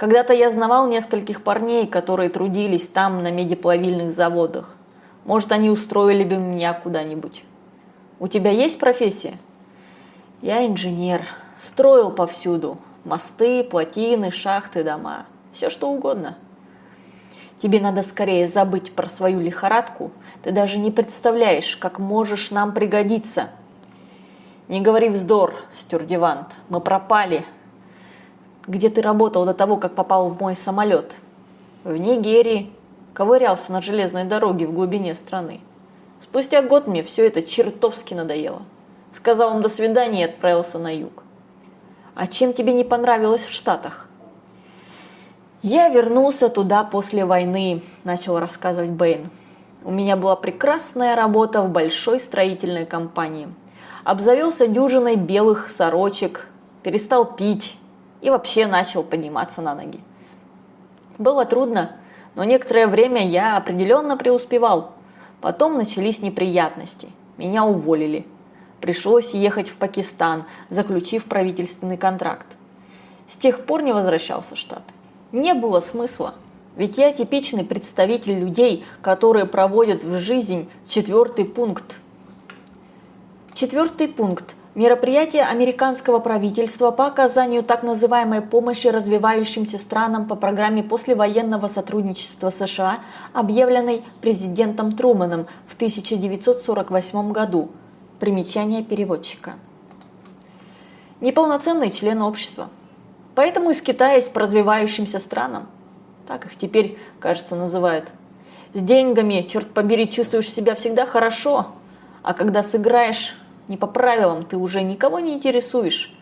Когда-то я знавал нескольких парней, которые трудились там на медиплавильных заводах. Может, они устроили бы меня куда-нибудь. У тебя есть профессия? Я инженер. Строил повсюду. Мосты, плотины, шахты, дома. Все что угодно. Тебе надо скорее забыть про свою лихорадку. Ты даже не представляешь, как можешь нам пригодиться. Не говори вздор, стюрдевант. Мы пропали. Где ты работал до того, как попал в мой самолет? В Нигерии. Ковырялся на железной дороге в глубине страны. Спустя год мне все это чертовски надоело. Сказал им до свидания и отправился на юг. А чем тебе не понравилось в Штатах? Я вернулся туда после войны, начал рассказывать Бэйн. У меня была прекрасная работа в большой строительной компании. Обзавелся дюжиной белых сорочек, перестал пить и вообще начал подниматься на ноги. Было трудно, но некоторое время я определенно преуспевал. Потом начались неприятности. Меня уволили. Пришлось ехать в Пакистан, заключив правительственный контракт. С тех пор не возвращался в Штаты. Не было смысла. Ведь я типичный представитель людей, которые проводят в жизнь четвертый пункт. Четвертый пункт. Мероприятие американского правительства по оказанию так называемой помощи развивающимся странам по программе послевоенного сотрудничества США, объявленной президентом Труманом в 1948 году. Примечание переводчика. Неполноценный член общества. Поэтому из Китая есть по развивающимся странам. Так их теперь, кажется, называют. С деньгами, черт побери, чувствуешь себя всегда хорошо, а когда сыграешь не по правилам, ты уже никого не интересуешь.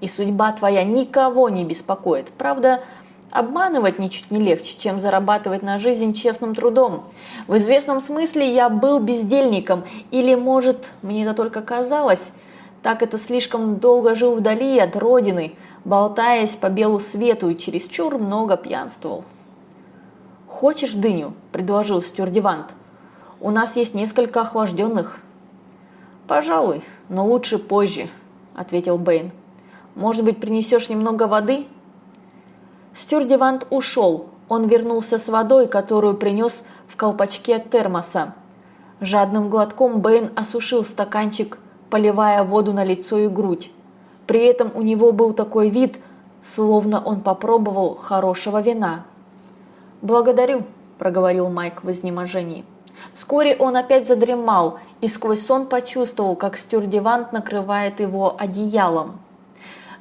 И судьба твоя никого не беспокоит. Правда, обманывать ничуть не легче, чем зарабатывать на жизнь честным трудом. В известном смысле я был бездельником, или, может, мне это только казалось, так это слишком долго жил вдали от родины, болтаясь по белу свету и чересчур много пьянствовал. «Хочешь дыню?» – предложил стюардевант. «У нас есть несколько охлажденных». «Пожалуй, но лучше позже», – ответил Бэйн. «Может быть, принесешь немного воды?» Стюардевант ушел. Он вернулся с водой, которую принес в колпачке термоса. Жадным глотком Бэйн осушил стаканчик, поливая воду на лицо и грудь. При этом у него был такой вид, словно он попробовал хорошего вина. «Благодарю», – проговорил Майк в изнеможении. Вскоре он опять задремал и сквозь сон почувствовал, как стюардевант накрывает его одеялом.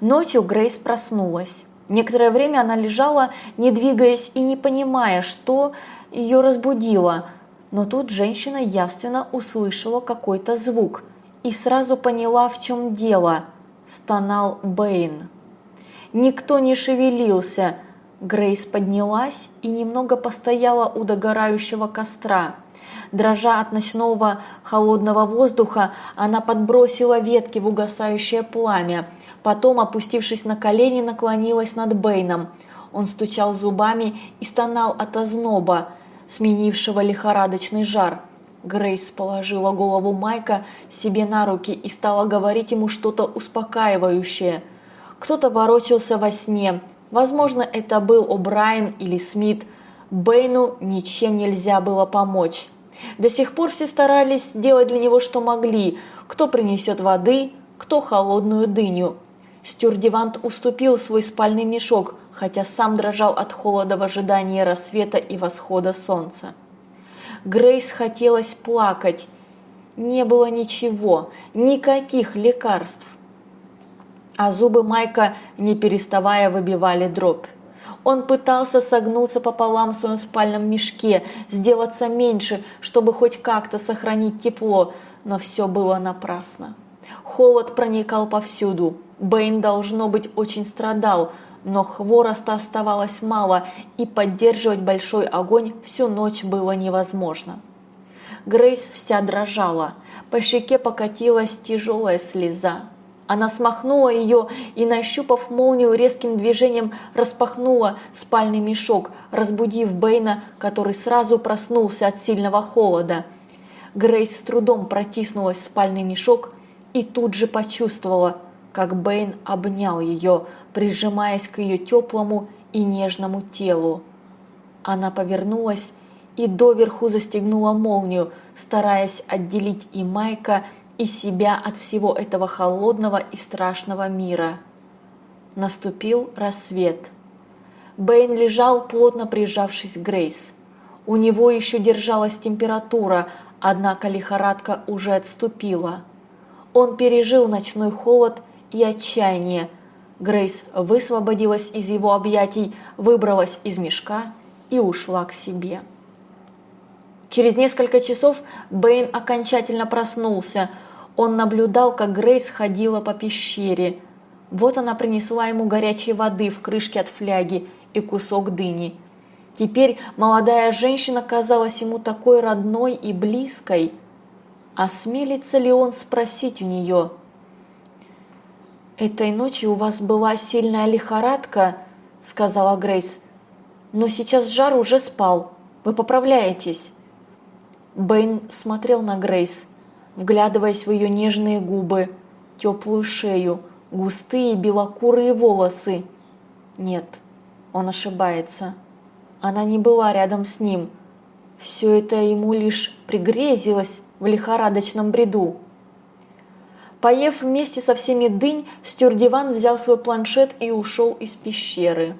Ночью Грейс проснулась. Некоторое время она лежала, не двигаясь и не понимая, что ее разбудило. Но тут женщина явственно услышала какой-то звук и сразу поняла, в чем дело. Стонал Бэйн. Никто не шевелился. Грейс поднялась и немного постояла у догорающего костра. Дрожа от ночного холодного воздуха, она подбросила ветки в угасающее пламя. Потом, опустившись на колени, наклонилась над Бэйном. Он стучал зубами и стонал от озноба, сменившего лихорадочный жар. Грейс положила голову Майка себе на руки и стала говорить ему что-то успокаивающее. Кто-то ворочался во сне. Возможно, это был О'Брайен или Смит. Бэйну ничем нельзя было помочь. До сих пор все старались делать для него, что могли. Кто принесет воды, кто холодную дыню. Стюардевант уступил свой спальный мешок, хотя сам дрожал от холода в ожидании рассвета и восхода солнца. Грейс хотелось плакать. Не было ничего, никаких лекарств. А зубы Майка, не переставая, выбивали дробь. Он пытался согнуться пополам в своем спальном мешке, сделаться меньше, чтобы хоть как-то сохранить тепло, но все было напрасно. Холод проникал повсюду. Бэйн, должно быть, очень страдал, но хвороста оставалось мало, и поддерживать большой огонь всю ночь было невозможно. Грейс вся дрожала, по щеке покатилась тяжелая слеза. Она смахнула ее и, нащупав молнию, резким движением распахнула спальный мешок, разбудив Бэйна, который сразу проснулся от сильного холода. Грейс с трудом протиснулась в спальный мешок и тут же почувствовала, как Бэйн обнял ее, прижимаясь к ее теплому и нежному телу. Она повернулась и доверху застегнула молнию, стараясь отделить и Майка, и себя от всего этого холодного и страшного мира. Наступил рассвет. Бэйн лежал, плотно прижавшись к Грейс. У него еще держалась температура, однако лихорадка уже отступила. Он пережил ночной холод и отчаяние. Грейс высвободилась из его объятий, выбралась из мешка и ушла к себе. Через несколько часов Бэйн окончательно проснулся. Он наблюдал, как Грейс ходила по пещере. Вот она принесла ему горячей воды в крышке от фляги и кусок дыни. Теперь молодая женщина казалась ему такой родной и близкой. Осмелится ли он спросить у нее? «Этой ночью у вас была сильная лихорадка», – сказала Грейс. «Но сейчас жар уже спал. Вы поправляетесь». Бэйн смотрел на Грейс, вглядываясь в ее нежные губы, теплую шею, густые белокурые волосы. Нет, он ошибается. Она не была рядом с ним. Все это ему лишь пригрезилось в лихорадочном бреду. Поев вместе со всеми дынь, Стюрдиван взял свой планшет и ушел из пещеры.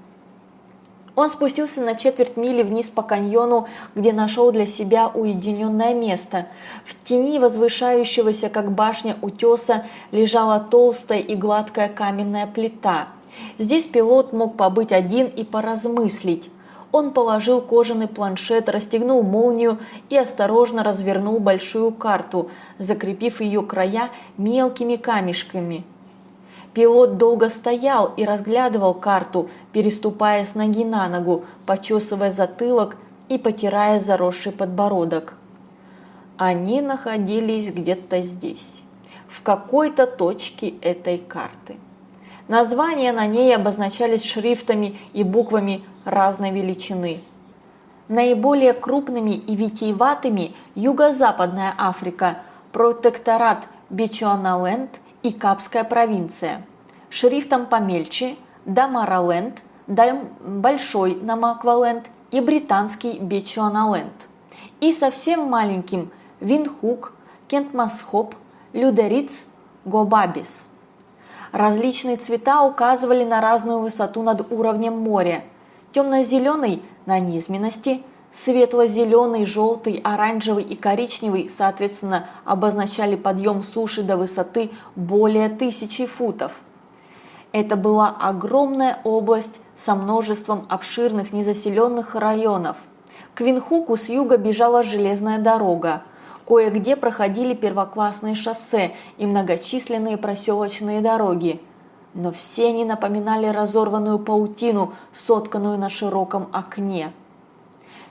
Он спустился на четверть мили вниз по каньону, где нашел для себя уединенное место. В тени возвышающегося, как башня утеса, лежала толстая и гладкая каменная плита. Здесь пилот мог побыть один и поразмыслить. Он положил кожаный планшет, расстегнул молнию и осторожно развернул большую карту, закрепив ее края мелкими камешками. Пилот долго стоял и разглядывал карту, переступая с ноги на ногу, почесывая затылок и потирая заросший подбородок. Они находились где-то здесь, в какой-то точке этой карты. Названия на ней обозначались шрифтами и буквами разной величины. Наиболее крупными и витиеватыми Юго-Западная Африка, протекторат Бичуаналенд – и Капская провинция. Шрифтом помельче Дамараленд, Дам Большой Намакваленд и британский Бечуаналенд. И совсем маленьким Винхук, Кентмасхоп, Людериц, Гобабис. Различные цвета указывали на разную высоту над уровнем моря. Темно-зеленый – на низменности – Светло-зеленый, желтый, оранжевый и коричневый, соответственно, обозначали подъем суши до высоты более тысячи футов. Это была огромная область со множеством обширных незаселенных районов. К Винхуку с юга бежала железная дорога. Кое-где проходили первоклассные шоссе и многочисленные проселочные дороги. Но все они напоминали разорванную паутину, сотканную на широком окне.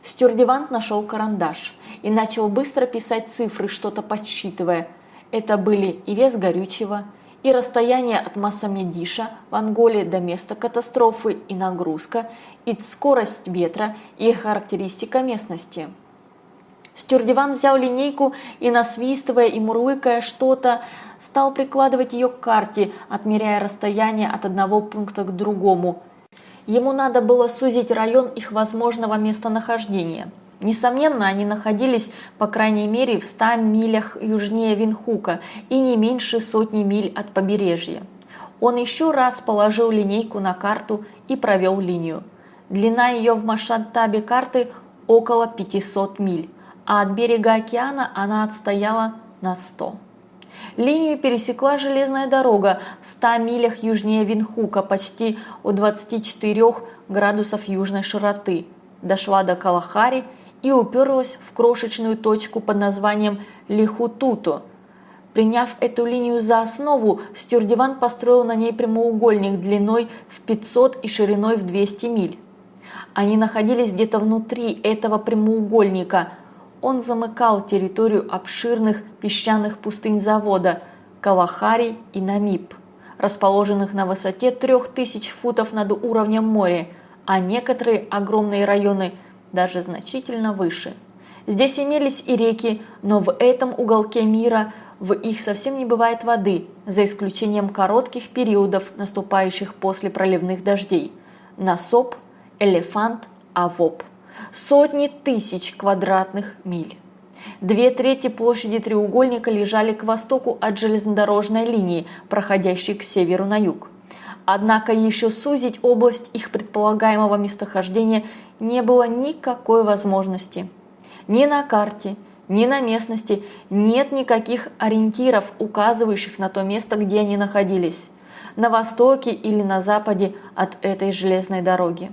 Стюардевант нашел карандаш и начал быстро писать цифры, что-то подсчитывая. Это были и вес горючего, и расстояние от Массамедиша в Анголе до места катастрофы, и нагрузка, и скорость ветра, и характеристика местности. Стюардеван взял линейку и, насвистывая и мурлыкая что-то, стал прикладывать ее к карте, отмеряя расстояние от одного пункта к другому – Ему надо было сузить район их возможного местонахождения. Несомненно, они находились, по крайней мере, в 100 милях южнее Винхука и не меньше сотни миль от побережья. Он еще раз положил линейку на карту и провел линию. Длина ее в масштабе карты около 500 миль, а от берега океана она отстояла на 100. Линию пересекла железная дорога в 100 милях южнее Винхука, почти у 24 градусов южной широты. Дошла до Калахари и уперлась в крошечную точку под названием Лихутуто. Приняв эту линию за основу, Стюрдиван построил на ней прямоугольник длиной в 500 и шириной в 200 миль. Они находились где-то внутри этого прямоугольника – он замыкал территорию обширных песчаных пустынь завода Калахари и Намиб, расположенных на высоте 3000 футов над уровнем моря, а некоторые огромные районы даже значительно выше. Здесь имелись и реки, но в этом уголке мира в их совсем не бывает воды, за исключением коротких периодов, наступающих после проливных дождей. Насоп Элефант Авоп. Сотни тысяч квадратных миль. Две трети площади треугольника лежали к востоку от железнодорожной линии, проходящей к северу на юг. Однако еще сузить область их предполагаемого местохождения не было никакой возможности. Ни на карте, ни на местности нет никаких ориентиров, указывающих на то место, где они находились, на востоке или на западе от этой железной дороги.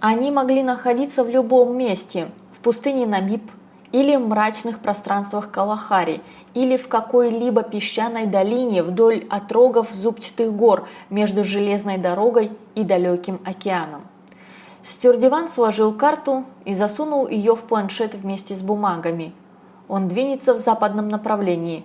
Они могли находиться в любом месте, в пустыне Намиб, или в мрачных пространствах Калахари, или в какой-либо песчаной долине вдоль отрогов зубчатых гор между железной дорогой и далеким океаном. Стюардиван сложил карту и засунул ее в планшет вместе с бумагами. Он двинется в западном направлении.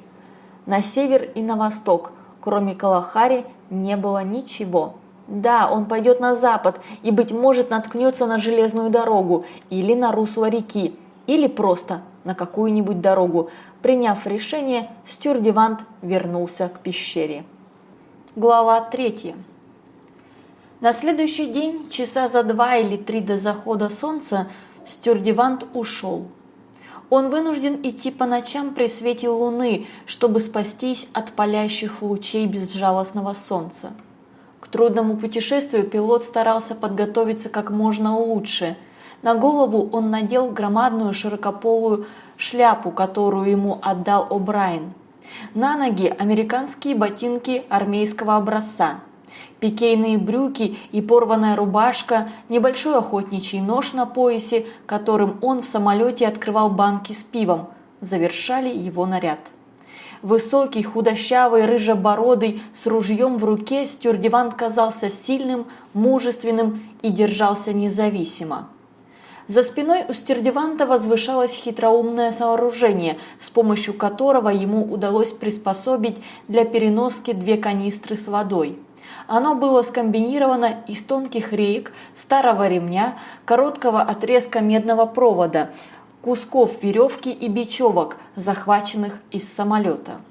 На север и на восток, кроме Калахари, не было ничего. Да, он пойдет на запад и, быть может, наткнется на железную дорогу или на русло реки, или просто на какую-нибудь дорогу. Приняв решение, Стюрдевант вернулся к пещере. Глава 3. На следующий день, часа за два или три до захода солнца, Стюрдевант ушел. Он вынужден идти по ночам при свете луны, чтобы спастись от палящих лучей безжалостного солнца. Трудному путешествию пилот старался подготовиться как можно лучше – на голову он надел громадную широкополую шляпу, которую ему отдал О'Брайен. На ноги американские ботинки армейского образца. Пикейные брюки и порванная рубашка, небольшой охотничий нож на поясе, которым он в самолете открывал банки с пивом, завершали его наряд. Высокий, худощавый, рыжебородый, с ружьем в руке, Стюрдевант казался сильным, мужественным и держался независимо. За спиной у Стердеванта возвышалось хитроумное сооружение, с помощью которого ему удалось приспособить для переноски две канистры с водой. Оно было скомбинировано из тонких реек, старого ремня, короткого отрезка медного провода, кусков веревки и бечевок, захваченных из самолета.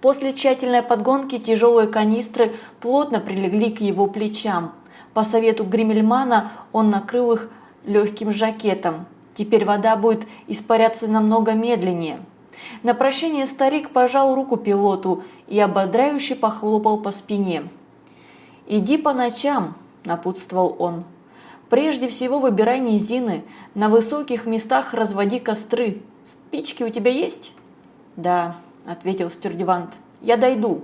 После тщательной подгонки тяжелые канистры плотно прилегли к его плечам. По совету Гримельмана он накрыл их легким жакетом. Теперь вода будет испаряться намного медленнее. На прощание старик пожал руку пилоту и ободряюще похлопал по спине. «Иди по ночам», – напутствовал он. «Прежде всего выбирай низины, на высоких местах разводи костры. Спички у тебя есть?» «Да», – ответил стюардевант, – «я дойду.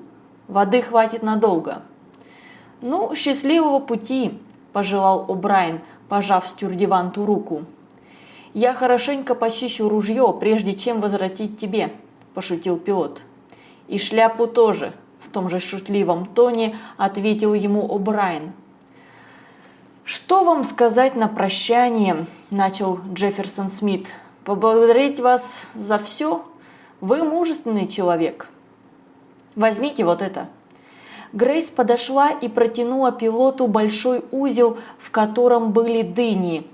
Воды хватит надолго». «Ну, счастливого пути», – пожелал О'Брайен, пожав Стюрдеванту руку. «Я хорошенько почищу ружье, прежде чем возвратить тебе», – пошутил пилот. «И шляпу тоже», – в том же шутливом тоне ответил ему О'Брайен. «Что вам сказать на прощание?» – начал Джефферсон Смит. «Поблагодарить вас за все? Вы мужественный человек. Возьмите вот это». Грейс подошла и протянула пилоту большой узел, в котором были дыни.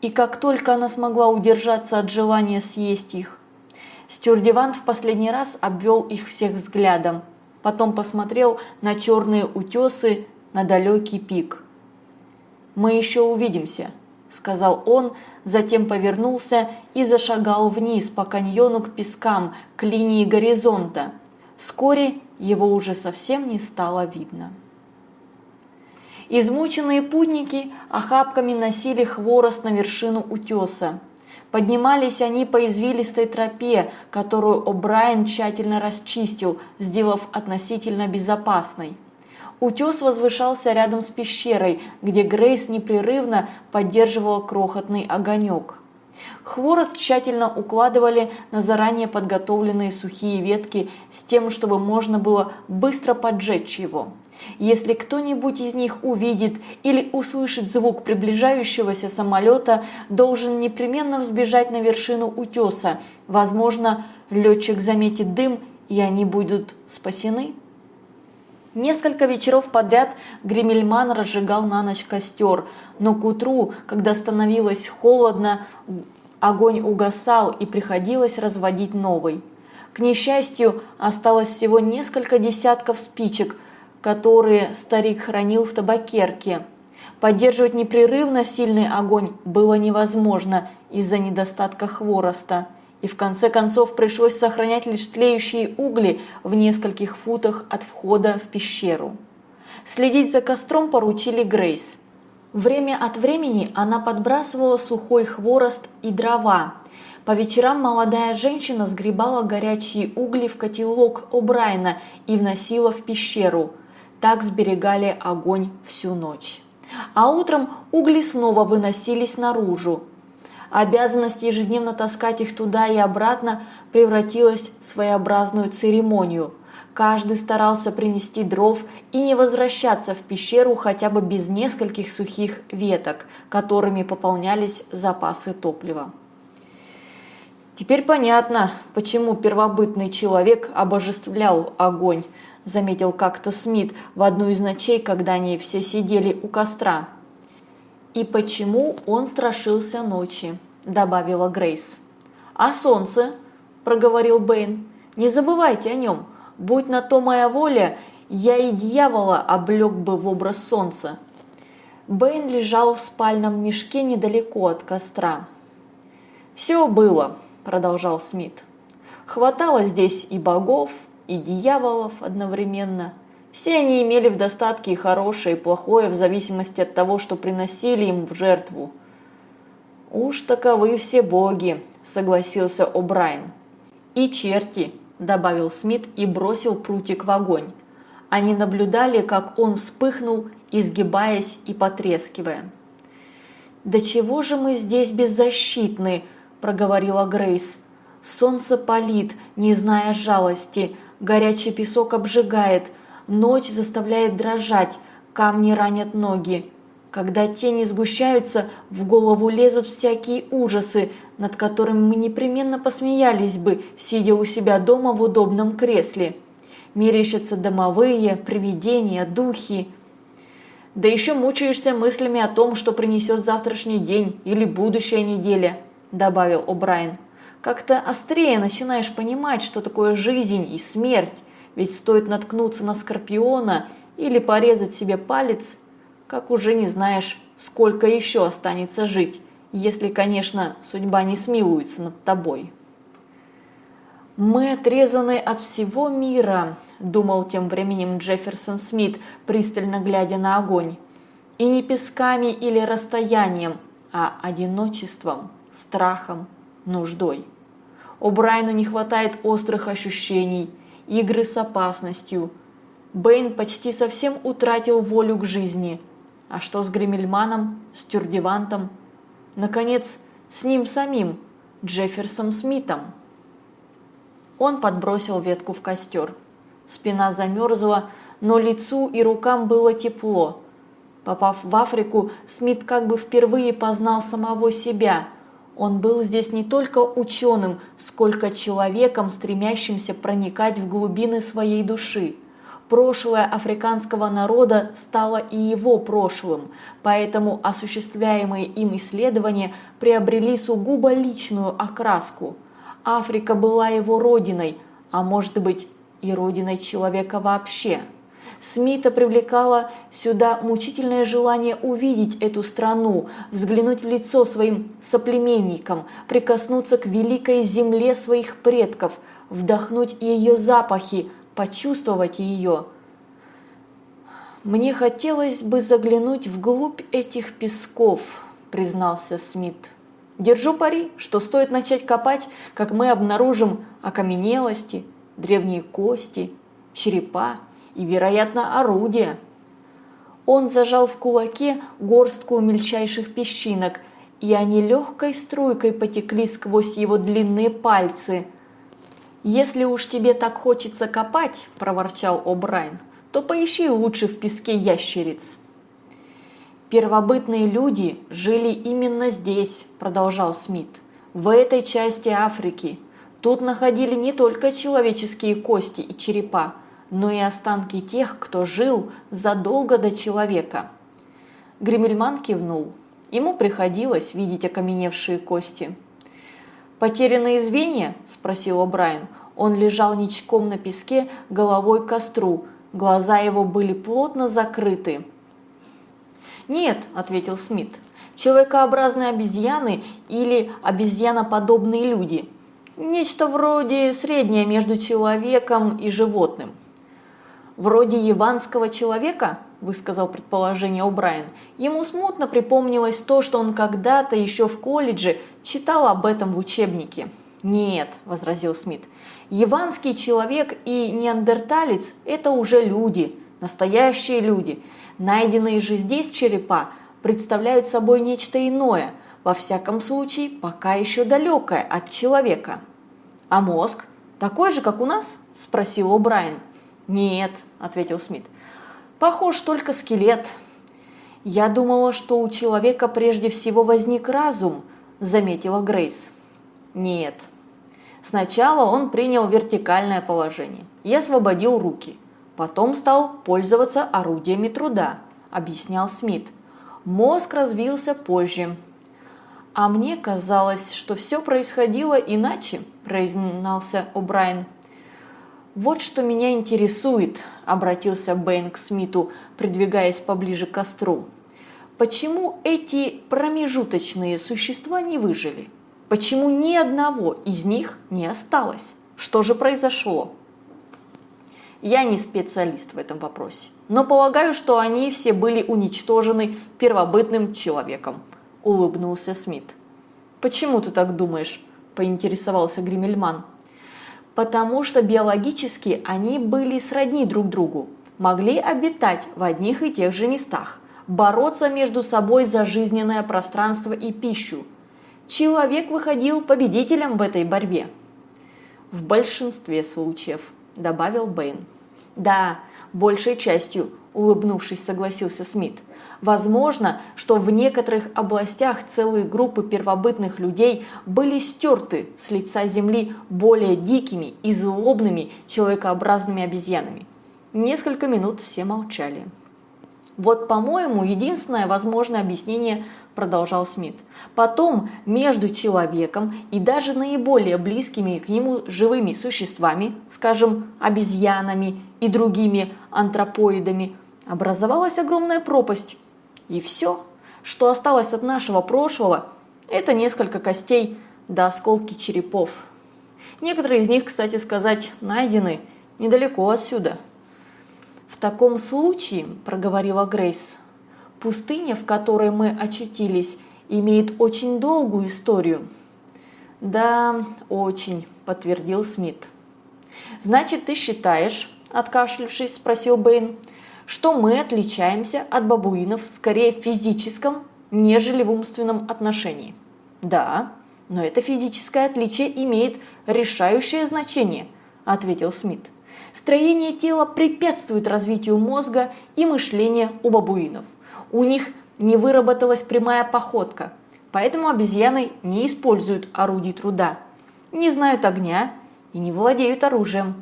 И как только она смогла удержаться от желания съесть их. Стюардевант в последний раз обвел их всех взглядом. Потом посмотрел на черные утесы, на далекий пик. «Мы еще увидимся», – сказал он, затем повернулся и зашагал вниз по каньону к пескам, к линии горизонта. Вскоре его уже совсем не стало видно. Измученные путники охапками носили хворост на вершину утеса. Поднимались они по извилистой тропе, которую О'Брайен тщательно расчистил, сделав относительно безопасной. Утес возвышался рядом с пещерой, где Грейс непрерывно поддерживала крохотный огонек. Хворост тщательно укладывали на заранее подготовленные сухие ветки с тем, чтобы можно было быстро поджечь его. Если кто-нибудь из них увидит или услышит звук приближающегося самолета, должен непременно взбежать на вершину утеса. Возможно, летчик заметит дым, и они будут спасены. Несколько вечеров подряд Гремельман разжигал на ночь костер, но к утру, когда становилось холодно, огонь угасал и приходилось разводить новый. К несчастью, осталось всего несколько десятков спичек, которые старик хранил в табакерке. Поддерживать непрерывно сильный огонь было невозможно из-за недостатка хвороста, и в конце концов пришлось сохранять лишь тлеющие угли в нескольких футах от входа в пещеру. Следить за костром поручили Грейс. Время от времени она подбрасывала сухой хворост и дрова. По вечерам молодая женщина сгребала горячие угли в котелок О'Брайена и вносила в пещеру. Так сберегали огонь всю ночь. А утром угли снова выносились наружу. Обязанность ежедневно таскать их туда и обратно превратилась в своеобразную церемонию – Каждый старался принести дров и не возвращаться в пещеру хотя бы без нескольких сухих веток, которыми пополнялись запасы топлива. «Теперь понятно, почему первобытный человек обожествлял огонь», заметил как-то Смит в одну из ночей, когда они все сидели у костра. «И почему он страшился ночи», добавила Грейс. «А солнце?» – проговорил Бэйн. «Не забывайте о нем. Будь на то моя воля, я и дьявола облег бы в образ солнца. Бэйн лежал в спальном мешке недалеко от костра. «Все было», – продолжал Смит. «Хватало здесь и богов, и дьяволов одновременно. Все они имели в достатке и хорошее, и плохое, в зависимости от того, что приносили им в жертву». «Уж таковы все боги», – согласился О'Брайен. «И черти», – добавил Смит и бросил прутик в огонь. Они наблюдали, как он вспыхнул, изгибаясь и потрескивая. «Да чего же мы здесь беззащитны?» – проговорила Грейс. «Солнце палит, не зная жалости, горячий песок обжигает, ночь заставляет дрожать, камни ранят ноги. Когда тени сгущаются, в голову лезут всякие ужасы, над которыми мы непременно посмеялись бы, сидя у себя дома в удобном кресле. Мерещатся домовые, привидения, духи. Да еще мучаешься мыслями о том, что принесет завтрашний день или будущая неделя, добавил О'Брайен. Как-то острее начинаешь понимать, что такое жизнь и смерть, ведь стоит наткнуться на скорпиона или порезать себе палец – как уже не знаешь, сколько еще останется жить, если, конечно, судьба не смилуется над тобой. «Мы отрезаны от всего мира», – думал тем временем Джефферсон Смит, пристально глядя на огонь. «И не песками или расстоянием, а одиночеством, страхом, нуждой. У Брайана не хватает острых ощущений, игры с опасностью. Бэйн почти совсем утратил волю к жизни – а что с Гремельманом, с Тюрдевантом? Наконец, с ним самим, Джефферсом Смитом? Он подбросил ветку в костер. Спина замерзла, но лицу и рукам было тепло. Попав в Африку, Смит как бы впервые познал самого себя. Он был здесь не только ученым, сколько человеком, стремящимся проникать в глубины своей души. Прошлое африканского народа стало и его прошлым, поэтому осуществляемые им исследования приобрели сугубо личную окраску. Африка была его родиной, а может быть и родиной человека вообще. Смита привлекало сюда мучительное желание увидеть эту страну, взглянуть в лицо своим соплеменникам, прикоснуться к великой земле своих предков, вдохнуть ее запахи, почувствовать ее. «Мне хотелось бы заглянуть вглубь этих песков», – признался Смит. «Держу пари, что стоит начать копать, как мы обнаружим окаменелости, древние кости, черепа и, вероятно, орудия». Он зажал в кулаке горстку мельчайших песчинок, и они легкой струйкой потекли сквозь его длинные пальцы – «Если уж тебе так хочется копать», – проворчал О'Брайен, – «то поищи лучше в песке ящериц». «Первобытные люди жили именно здесь», – продолжал Смит, – «в этой части Африки. Тут находили не только человеческие кости и черепа, но и останки тех, кто жил задолго до человека». Гремельман кивнул. Ему приходилось видеть окаменевшие кости. «Потерянные звенья?» – спросил О'Брайен. Он лежал ничком на песке, головой к костру. Глаза его были плотно закрыты. Нет, ответил Смит. Человекообразные обезьяны или обезьяноподобные люди. Нечто вроде среднее между человеком и животным. Вроде яванского человека, высказал предположение О'Брайен. Ему смутно припомнилось то, что он когда-то еще в колледже читал об этом в учебнике. «Нет», – возразил Смит, – «яванский человек и неандерталец – это уже люди, настоящие люди. Найденные же здесь черепа представляют собой нечто иное, во всяком случае, пока еще далекое от человека». «А мозг? Такой же, как у нас?» – спросил О'Брайен. «Нет», – ответил Смит, – «похож только скелет». «Я думала, что у человека прежде всего возник разум», – заметила Грейс. «Нет», Сначала он принял вертикальное положение и освободил руки. Потом стал пользоваться орудиями труда, объяснял Смит. Мозг развился позже. А мне казалось, что все происходило иначе, произнался О'Брайен. «Вот что меня интересует», – обратился Бэйн к Смиту, придвигаясь поближе к костру. «Почему эти промежуточные существа не выжили? Почему ни одного из них не осталось? Что же произошло? Я не специалист в этом вопросе, но полагаю, что они все были уничтожены первобытным человеком, улыбнулся Смит. Почему ты так думаешь? поинтересовался Гримельман. Потому что биологически они были сродни друг другу, могли обитать в одних и тех же местах, бороться между собой за жизненное пространство и пищу, человек выходил победителем в этой борьбе. В большинстве случаев, добавил Бэйн. Да, большей частью, улыбнувшись, согласился Смит. Возможно, что в некоторых областях целые группы первобытных людей были стерты с лица земли более дикими и злобными человекообразными обезьянами. Несколько минут все молчали. Вот, по-моему, единственное возможное объяснение продолжал Смит. Потом между человеком и даже наиболее близкими к нему живыми существами, скажем, обезьянами и другими антропоидами, образовалась огромная пропасть. И все, что осталось от нашего прошлого, это несколько костей да осколки черепов. Некоторые из них, кстати сказать, найдены недалеко отсюда. «В таком случае, – проговорила Грейс, Пустыня, в которой мы очутились, имеет очень долгую историю. Да, очень, подтвердил Смит. Значит, ты считаешь, откашлившись, спросил Бэйн, что мы отличаемся от бабуинов скорее в физическом, нежели в умственном отношении? Да, но это физическое отличие имеет решающее значение, ответил Смит. Строение тела препятствует развитию мозга и мышления у бабуинов у них не выработалась прямая походка, поэтому обезьяны не используют орудий труда, не знают огня и не владеют оружием.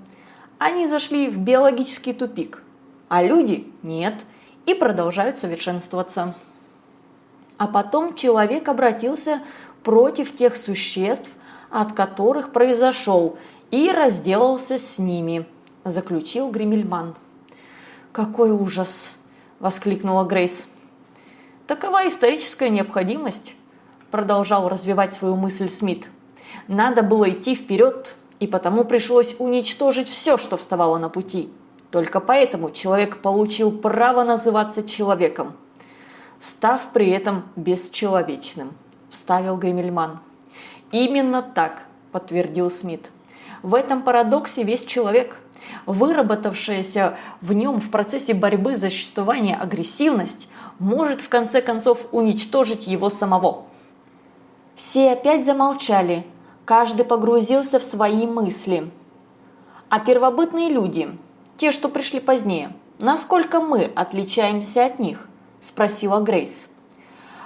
Они зашли в биологический тупик, а люди нет и продолжают совершенствоваться. А потом человек обратился против тех существ, от которых произошел, и разделался с ними, заключил Гримельман. «Какой ужас!» – воскликнула Грейс. Такова историческая необходимость, продолжал развивать свою мысль Смит. Надо было идти вперед, и потому пришлось уничтожить все, что вставало на пути. Только поэтому человек получил право называться человеком, став при этом бесчеловечным, вставил Гримельман. Именно так, подтвердил Смит. В этом парадоксе весь человек, выработавшаяся в нем в процессе борьбы за существование агрессивность, может в конце концов уничтожить его самого. Все опять замолчали, каждый погрузился в свои мысли. А первобытные люди, те, что пришли позднее, насколько мы отличаемся от них? Спросила Грейс.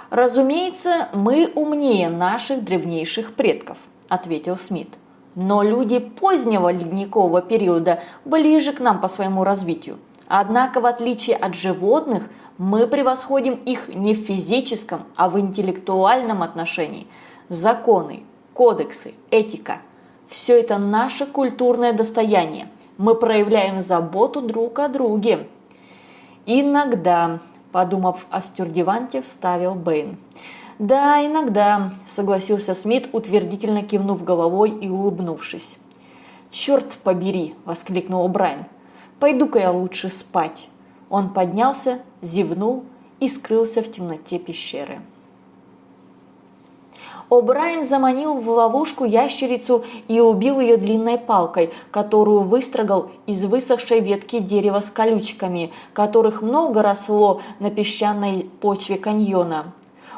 Разумеется, мы умнее наших древнейших предков, ответил Смит. Но люди позднего ледникового периода ближе к нам по своему развитию. Однако, в отличие от животных, мы превосходим их не в физическом, а в интеллектуальном отношении. Законы, кодексы, этика – все это наше культурное достояние. Мы проявляем заботу друг о друге. Иногда, подумав о стюрдеванте, вставил Бэйн. «Да, иногда», – согласился Смит, утвердительно кивнув головой и улыбнувшись. «Черт побери!» – воскликнул Брайан. «Пойду-ка я лучше спать». Он поднялся, зевнул и скрылся в темноте пещеры. О'Брайен заманил в ловушку ящерицу и убил ее длинной палкой, которую выстрогал из высохшей ветки дерева с колючками, которых много росло на песчаной почве каньона.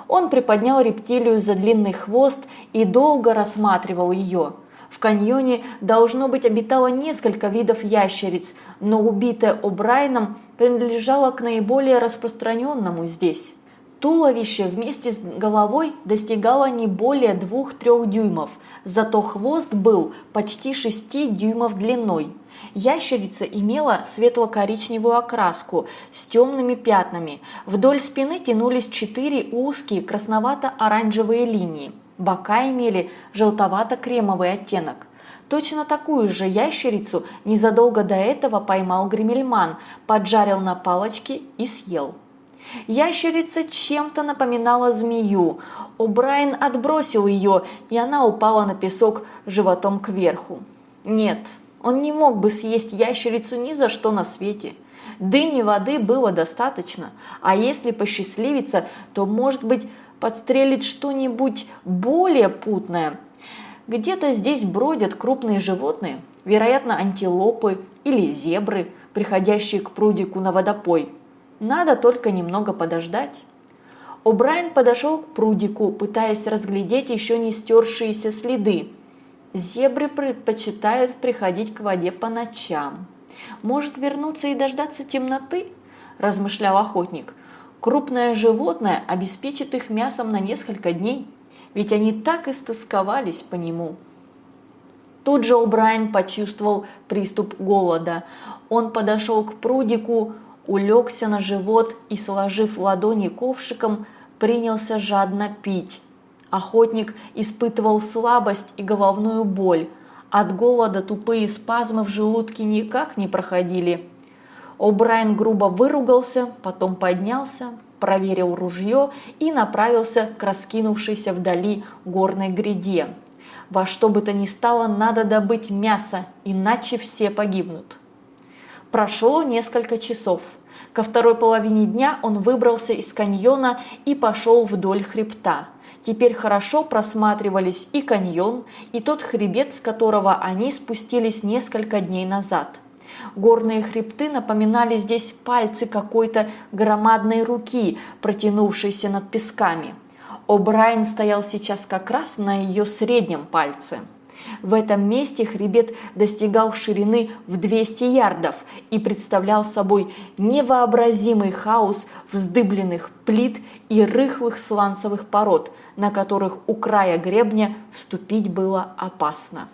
Он приподнял рептилию за длинный хвост и долго рассматривал ее. В каньоне должно быть обитало несколько видов ящериц, но убитая О'Брайеном принадлежала к наиболее распространенному здесь. Туловище вместе с головой достигало не более 2-3 дюймов, зато хвост был почти 6 дюймов длиной. Ящерица имела светло-коричневую окраску с темными пятнами. Вдоль спины тянулись четыре узкие красновато-оранжевые линии. Бока имели желтовато-кремовый оттенок. Точно такую же ящерицу незадолго до этого поймал Гремельман, поджарил на палочке и съел. Ящерица чем-то напоминала змею. О'Брайен отбросил ее, и она упала на песок животом кверху. Нет, он не мог бы съесть ящерицу ни за что на свете. Дыни воды было достаточно, а если посчастливится, то, может быть, подстрелит что-нибудь более путное. Где-то здесь бродят крупные животные, вероятно, антилопы или зебры, приходящие к прудику на водопой. Надо только немного подождать. О'Брайен подошел к прудику, пытаясь разглядеть еще не стершиеся следы. Зебры предпочитают приходить к воде по ночам. Может вернуться и дождаться темноты? размышлял охотник. Крупное животное обеспечит их мясом на несколько дней, ведь они так истосковались по нему. Тут же О'Брайен почувствовал приступ голода. Он подошел к прудику, улегся на живот и, сложив ладони ковшиком, принялся жадно пить. Охотник испытывал слабость и головную боль. От голода тупые спазмы в желудке никак не проходили. О'Брайен грубо выругался, потом поднялся, проверил ружье и направился к раскинувшейся вдали горной гряде. Во что бы то ни стало, надо добыть мясо, иначе все погибнут. Прошло несколько часов. Ко второй половине дня он выбрался из каньона и пошел вдоль хребта. Теперь хорошо просматривались и каньон, и тот хребет, с которого они спустились несколько дней назад. Горные хребты напоминали здесь пальцы какой-то громадной руки, протянувшейся над песками. О'Брайен стоял сейчас как раз на ее среднем пальце. В этом месте хребет достигал ширины в 200 ярдов и представлял собой невообразимый хаос вздыбленных плит и рыхлых сланцевых пород, на которых у края гребня ступить было опасно.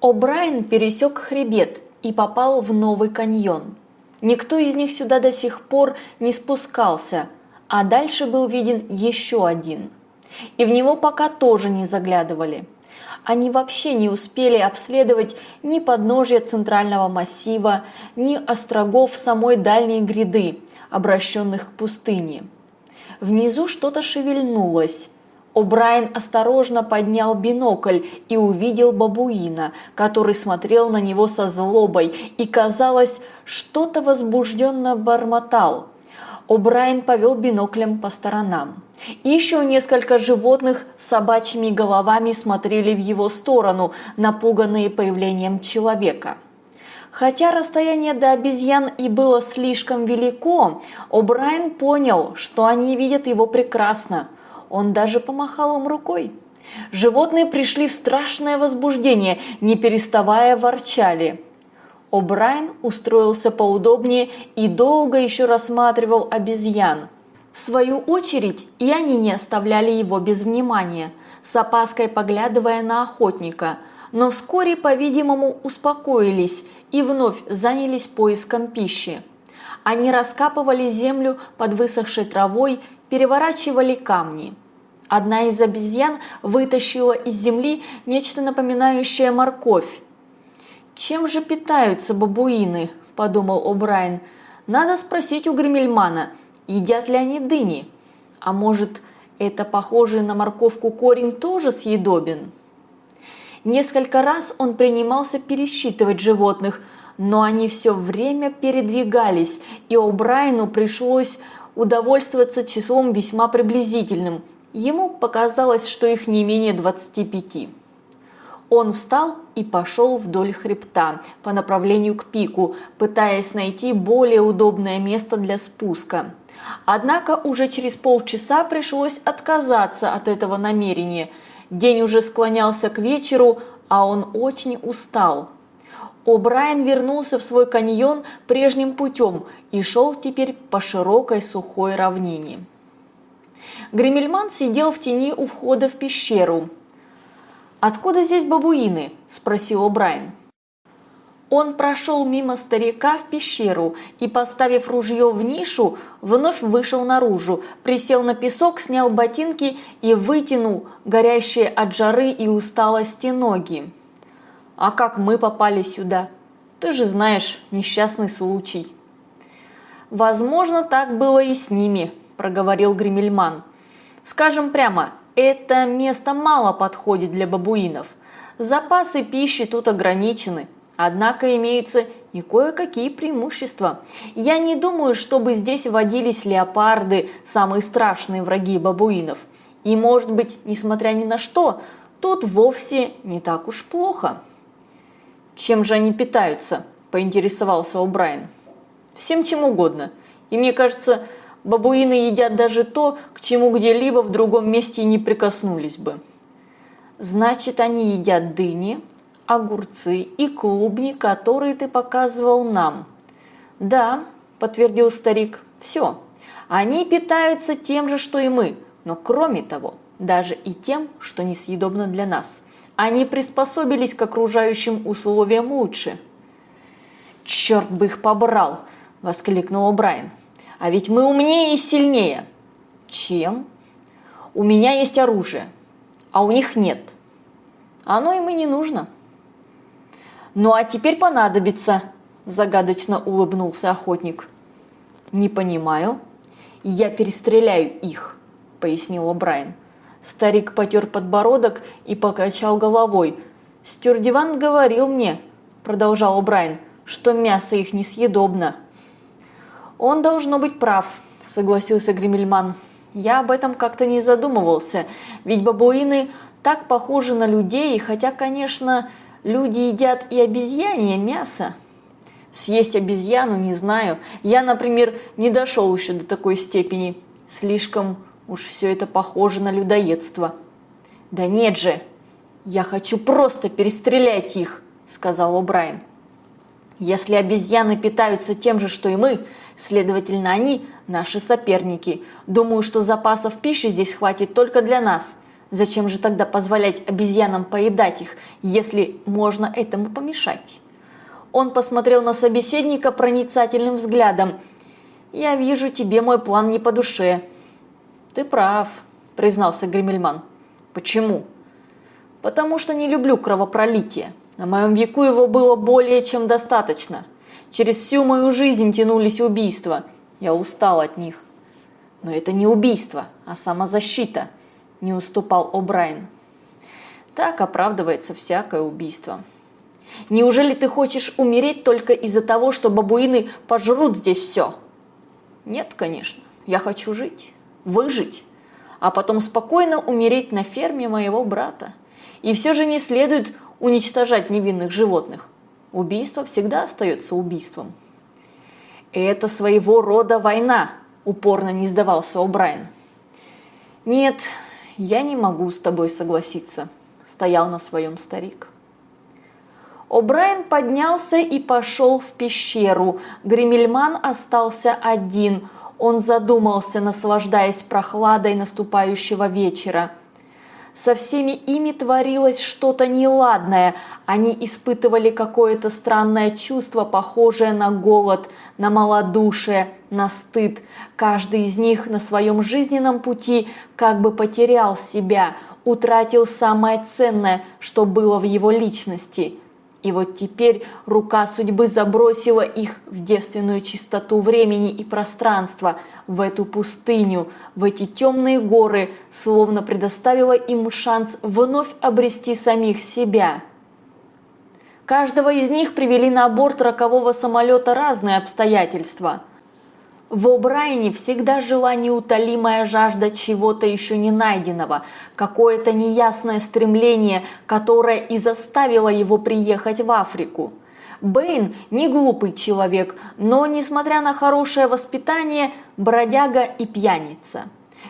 О'Брайен пересек хребет и попал в новый каньон. Никто из них сюда до сих пор не спускался, а дальше был виден еще один. И в него пока тоже не заглядывали – они вообще не успели обследовать ни подножья центрального массива, ни острогов самой дальней гряды, обращенных к пустыне. Внизу что-то шевельнулось. О'Брайен осторожно поднял бинокль и увидел бабуина, который смотрел на него со злобой и, казалось, что-то возбужденно бормотал. О'Брайен повел биноклем по сторонам. Еще несколько животных с собачьими головами смотрели в его сторону, напуганные появлением человека. Хотя расстояние до обезьян и было слишком велико, О'Брайен понял, что они видят его прекрасно. Он даже помахал им рукой. Животные пришли в страшное возбуждение, не переставая ворчали. О'Брайен устроился поудобнее и долго еще рассматривал обезьян – в свою очередь, и они не оставляли его без внимания, с опаской поглядывая на охотника, но вскоре, по-видимому, успокоились и вновь занялись поиском пищи. Они раскапывали землю под высохшей травой, переворачивали камни. Одна из обезьян вытащила из земли нечто напоминающее морковь. «Чем же питаются бабуины?» – подумал О'Брайен. «Надо спросить у Гремельмана – едят ли они дыни? А может, это похожий на морковку корень тоже съедобен? Несколько раз он принимался пересчитывать животных, но они все время передвигались, и О'Брайену пришлось удовольствоваться числом весьма приблизительным. Ему показалось, что их не менее 25. Он встал и пошел вдоль хребта по направлению к пику, пытаясь найти более удобное место для спуска. Однако уже через полчаса пришлось отказаться от этого намерения. День уже склонялся к вечеру, а он очень устал. О'Брайен вернулся в свой каньон прежним путем и шел теперь по широкой сухой равнине. Гремельман сидел в тени у входа в пещеру. «Откуда здесь бабуины?» – спросил О'Брайен. Он прошел мимо старика в пещеру и, поставив ружье в нишу, вновь вышел наружу, присел на песок, снял ботинки и вытянул горящие от жары и усталости ноги. А как мы попали сюда? Ты же знаешь, несчастный случай. Возможно, так было и с ними, проговорил Гримельман. Скажем прямо, это место мало подходит для бабуинов. Запасы пищи тут ограничены, однако имеются и кое-какие преимущества. Я не думаю, чтобы здесь водились леопарды, самые страшные враги бабуинов. И может быть, несмотря ни на что, тут вовсе не так уж плохо. «Чем же они питаются?» – поинтересовался О'Брайен. «Всем чем угодно. И мне кажется, бабуины едят даже то, к чему где-либо в другом месте не прикоснулись бы». «Значит, они едят дыни, огурцы и клубни, которые ты показывал нам». «Да», – подтвердил старик, – «все. Они питаются тем же, что и мы, но кроме того, даже и тем, что несъедобно для нас». Они приспособились к окружающим условиям лучше. «Черт бы их побрал!» – воскликнул Брайан. «А ведь мы умнее и сильнее!» «Чем?» «У меня есть оружие, а у них нет. Оно им и не нужно». «Ну а теперь понадобится», – загадочно улыбнулся охотник. «Не понимаю. Я перестреляю их», – пояснил Брайан. Старик потер подбородок и покачал головой. «Стюрдиван говорил мне», – продолжал Брайан, – «что мясо их несъедобно». «Он должно быть прав», – согласился Гремельман. «Я об этом как-то не задумывался, ведь бабуины так похожи на людей, хотя, конечно, люди едят и обезьянье мясо. Съесть обезьяну не знаю. Я, например, не дошел еще до такой степени. Слишком Уж все это похоже на людоедство. Да нет же, я хочу просто перестрелять их, сказал О'Брайен. Если обезьяны питаются тем же, что и мы, следовательно, они наши соперники. Думаю, что запасов пищи здесь хватит только для нас. Зачем же тогда позволять обезьянам поедать их, если можно этому помешать? Он посмотрел на собеседника проницательным взглядом. «Я вижу, тебе мой план не по душе. «Ты прав», – признался Гремельман. «Почему?» «Потому что не люблю кровопролитие. На моем веку его было более чем достаточно. Через всю мою жизнь тянулись убийства. Я устал от них». «Но это не убийство, а самозащита», – не уступал О'Брайен. «Так оправдывается всякое убийство». «Неужели ты хочешь умереть только из-за того, что бабуины пожрут здесь все?» «Нет, конечно. Я хочу жить» выжить, а потом спокойно умереть на ферме моего брата. И все же не следует уничтожать невинных животных. Убийство всегда остается убийством. «Это своего рода война», – упорно не сдавался О'Брайен. «Нет, я не могу с тобой согласиться», – стоял на своем старик. О'Брайен поднялся и пошел в пещеру. Гремельман остался один – он задумался, наслаждаясь прохладой наступающего вечера. Со всеми ими творилось что-то неладное. Они испытывали какое-то странное чувство, похожее на голод, на малодушие, на стыд. Каждый из них на своем жизненном пути как бы потерял себя, утратил самое ценное, что было в его личности. И вот теперь рука судьбы забросила их в девственную чистоту времени и пространства, в эту пустыню, в эти темные горы, словно предоставила им шанс вновь обрести самих себя. Каждого из них привели на борт рокового самолета разные обстоятельства – в О'Брайене всегда жила неутолимая жажда чего-то еще не найденного, какое-то неясное стремление, которое и заставило его приехать в Африку. Бэйн не глупый человек, но, несмотря на хорошее воспитание, бродяга и пьяница.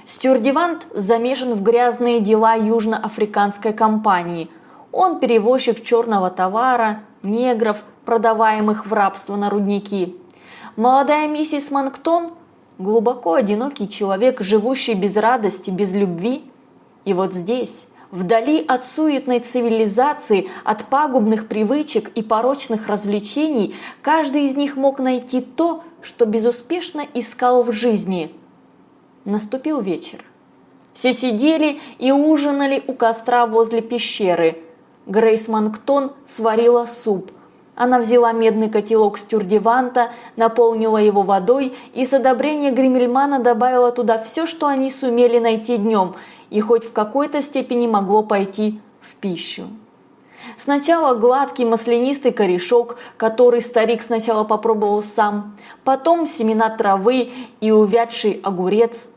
Стюардевант замешан в грязные дела южноафриканской компании. Он перевозчик черного товара, негров, продаваемых в рабство на рудники. Молодая миссис Манктон – глубоко одинокий человек, живущий без радости, без любви. И вот здесь, вдали от суетной цивилизации, от пагубных привычек и порочных развлечений, каждый из них мог найти то, что безуспешно искал в жизни. Наступил вечер. Все сидели и ужинали у костра возле пещеры. Грейс Манктон сварила суп – она взяла медный котелок стюрдеванта, наполнила его водой и с одобрения Гримельмана добавила туда все, что они сумели найти днем, и хоть в какой-то степени могло пойти в пищу. Сначала гладкий маслянистый корешок, который старик сначала попробовал сам, потом семена травы и увядший огурец.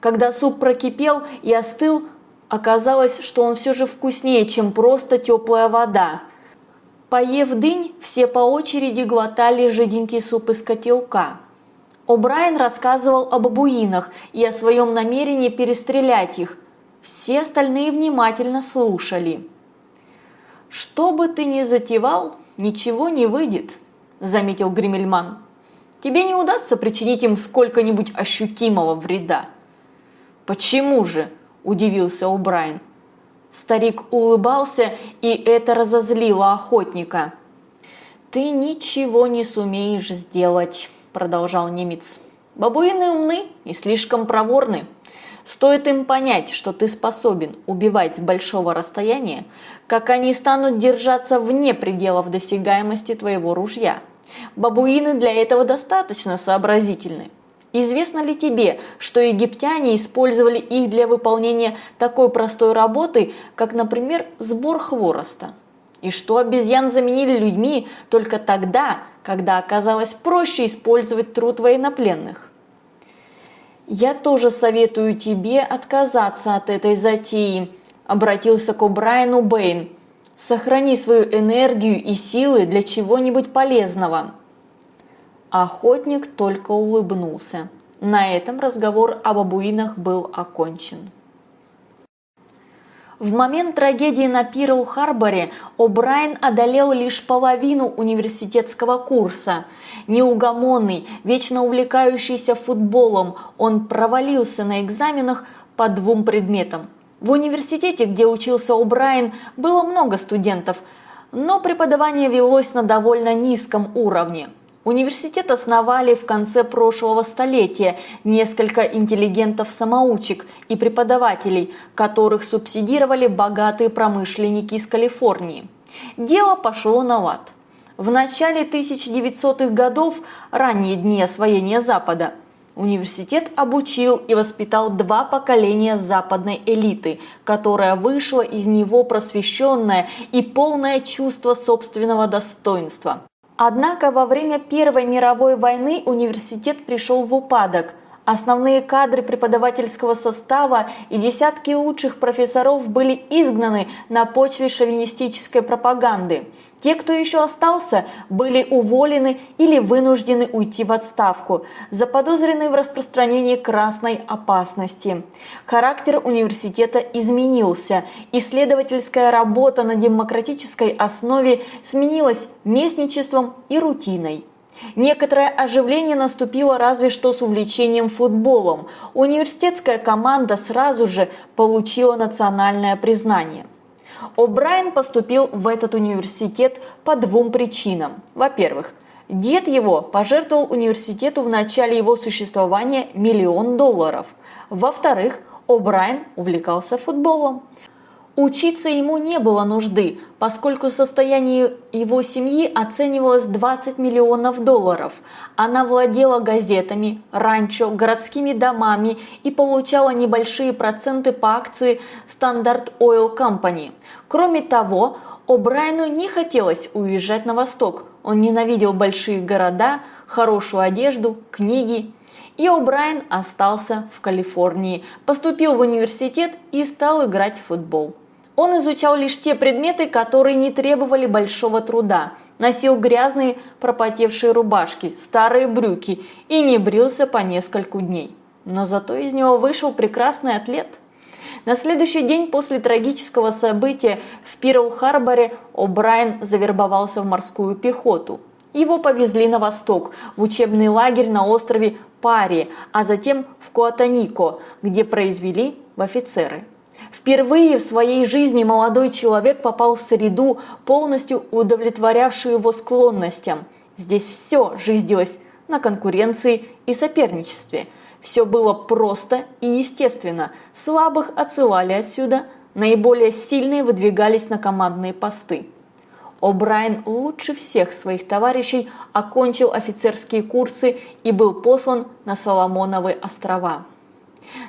Когда суп прокипел и остыл, оказалось, что он все же вкуснее, чем просто теплая вода – Поев дынь, все по очереди глотали жиденький суп из котелка. О'Брайен рассказывал об бабуинах и о своем намерении перестрелять их. Все остальные внимательно слушали. «Что бы ты ни затевал, ничего не выйдет», – заметил Гримельман. «Тебе не удастся причинить им сколько-нибудь ощутимого вреда». «Почему же?» – удивился О'Брайен. Старик улыбался, и это разозлило охотника. «Ты ничего не сумеешь сделать», – продолжал немец. «Бабуины умны и слишком проворны. Стоит им понять, что ты способен убивать с большого расстояния, как они станут держаться вне пределов досягаемости твоего ружья. Бабуины для этого достаточно сообразительны. Известно ли тебе, что египтяне использовали их для выполнения такой простой работы, как, например, сбор хвороста? И что обезьян заменили людьми только тогда, когда оказалось проще использовать труд военнопленных? «Я тоже советую тебе отказаться от этой затеи», – обратился к О'Брайену Бэйн. «Сохрани свою энергию и силы для чего-нибудь полезного». Охотник только улыбнулся. На этом разговор о бабуинах был окончен. В момент трагедии на Пирл-Харборе О'Брайен одолел лишь половину университетского курса. Неугомонный, вечно увлекающийся футболом, он провалился на экзаменах по двум предметам. В университете, где учился О'Брайен, было много студентов, но преподавание велось на довольно низком уровне. Университет основали в конце прошлого столетия несколько интеллигентов-самоучек и преподавателей, которых субсидировали богатые промышленники из Калифорнии. Дело пошло на лад. В начале 1900-х годов, ранние дни освоения Запада, университет обучил и воспитал два поколения западной элиты, которая вышла из него просвещенная и полное чувство собственного достоинства. Однако во время Первой мировой войны университет пришел в упадок. Основные кадры преподавательского состава и десятки лучших профессоров были изгнаны на почве шовинистической пропаганды. Те, кто еще остался, были уволены или вынуждены уйти в отставку, заподозренные в распространении красной опасности. Характер университета изменился. Исследовательская работа на демократической основе сменилась местничеством и рутиной. Некоторое оживление наступило разве что с увлечением футболом. Университетская команда сразу же получила национальное признание. О'Брайен поступил в этот университет по двум причинам. Во-первых, дед его пожертвовал университету в начале его существования миллион долларов. Во-вторых, О'Брайен увлекался футболом. Учиться ему не было нужды, поскольку состояние его семьи оценивалось 20 миллионов долларов. Она владела газетами, ранчо, городскими домами и получала небольшие проценты по акции Standard Oil Company. Кроме того, О'Брайену не хотелось уезжать на восток. Он ненавидел большие города, хорошую одежду, книги. И О'Брайен остался в Калифорнии, поступил в университет и стал играть в футбол. Он изучал лишь те предметы, которые не требовали большого труда. Носил грязные пропотевшие рубашки, старые брюки и не брился по нескольку дней. Но зато из него вышел прекрасный атлет. На следующий день после трагического события в Пирл-Харборе О'Брайен завербовался в морскую пехоту. Его повезли на восток, в учебный лагерь на острове Пари, а затем в Куатанико, где произвели в офицеры. Впервые в своей жизни молодой человек попал в среду, полностью удовлетворявшую его склонностям. Здесь все жиздилось на конкуренции и соперничестве. Все было просто и естественно. Слабых отсылали отсюда, наиболее сильные выдвигались на командные посты. О'Брайен лучше всех своих товарищей окончил офицерские курсы и был послан на Соломоновы острова.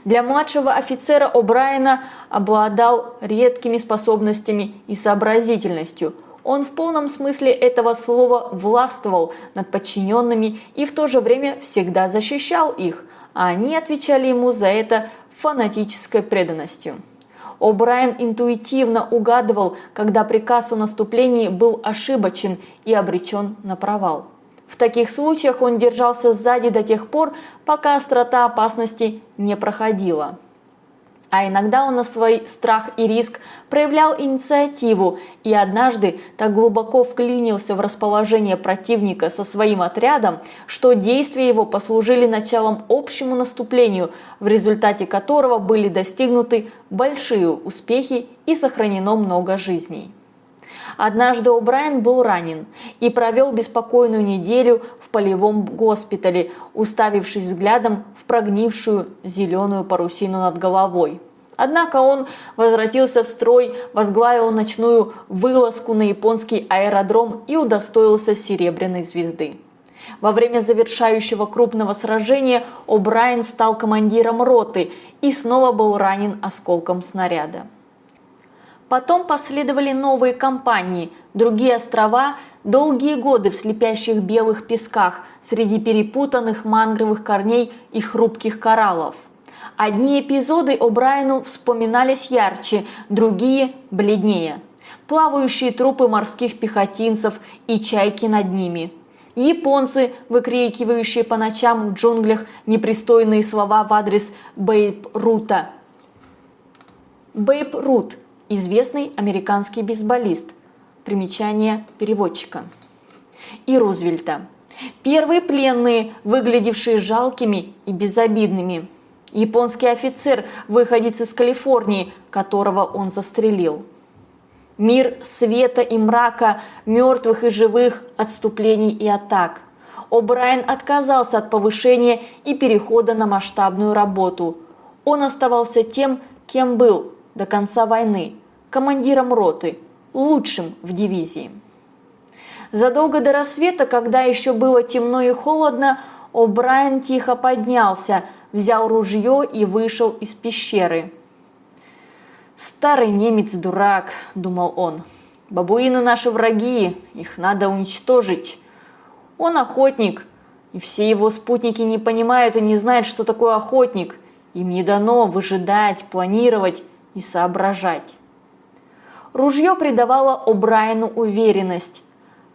Для младшего офицера О'Брайена обладал редкими способностями и сообразительностью. Он в полном смысле этого слова властвовал над подчиненными и в то же время всегда защищал их, а они отвечали ему за это фанатической преданностью. О'Брайен интуитивно угадывал, когда приказ о наступлении был ошибочен и обречен на провал. В таких случаях он держался сзади до тех пор, пока острота опасности не проходила. А иногда он на свой страх и риск проявлял инициативу и однажды так глубоко вклинился в расположение противника со своим отрядом, что действия его послужили началом общему наступлению, в результате которого были достигнуты большие успехи и сохранено много жизней. Однажды О'Брайен был ранен и провел беспокойную неделю в полевом госпитале, уставившись взглядом в прогнившую зеленую парусину над головой. Однако он возвратился в строй, возглавил ночную вылазку на японский аэродром и удостоился серебряной звезды. Во время завершающего крупного сражения О'Брайен стал командиром роты и снова был ранен осколком снаряда. Потом последовали новые кампании, другие острова, долгие годы в слепящих белых песках среди перепутанных мангровых корней и хрупких кораллов. Одни эпизоды О'Брайену вспоминались ярче, другие – бледнее. Плавающие трупы морских пехотинцев и чайки над ними. Японцы, выкрикивающие по ночам в джунглях непристойные слова в адрес Бейб Рута. Бейб Рут – известный американский бейсболист. Примечание переводчика. И Рузвельта. Первые пленные, выглядевшие жалкими и безобидными. Японский офицер, выходец из Калифорнии, которого он застрелил. Мир света и мрака, мертвых и живых, отступлений и атак. О'Брайен отказался от повышения и перехода на масштабную работу. Он оставался тем, кем был до конца войны, командиром роты, лучшим в дивизии. Задолго до рассвета, когда еще было темно и холодно, О'Брайен тихо поднялся, взял ружье и вышел из пещеры. «Старый немец-дурак», – думал он. «Бабуины наши враги, их надо уничтожить. Он охотник, и все его спутники не понимают и не знают, что такое охотник. Им не дано выжидать, планировать и соображать. Ружье придавало О'Брайену уверенность.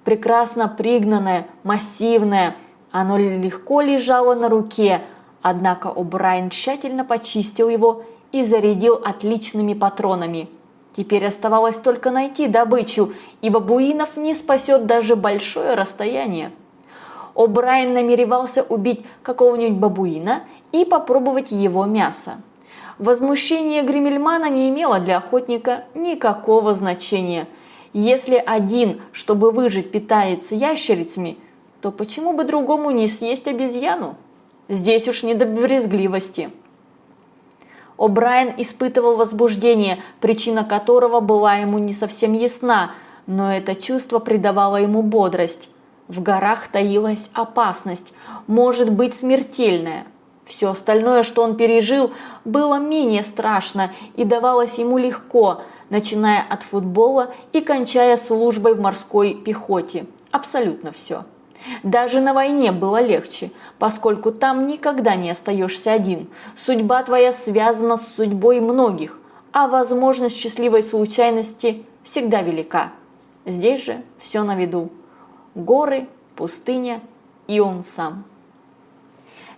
Прекрасно пригнанное, массивное, оно легко лежало на руке, однако О'Брайен тщательно почистил его и зарядил отличными патронами. Теперь оставалось только найти добычу, и бабуинов не спасет даже большое расстояние. О'Брайен намеревался убить какого-нибудь бабуина и попробовать его мясо. Возмущение Гримельмана не имело для охотника никакого значения. Если один, чтобы выжить, питается ящерицами, то почему бы другому не съесть обезьяну? Здесь уж не до брезгливости. О'Брайен испытывал возбуждение, причина которого была ему не совсем ясна, но это чувство придавало ему бодрость. В горах таилась опасность, может быть смертельная. Все остальное, что он пережил, было менее страшно и давалось ему легко, начиная от футбола и кончая службой в морской пехоте. Абсолютно все. Даже на войне было легче, поскольку там никогда не остаешься один. Судьба твоя связана с судьбой многих, а возможность счастливой случайности всегда велика. Здесь же все на виду. Горы, пустыня и он сам.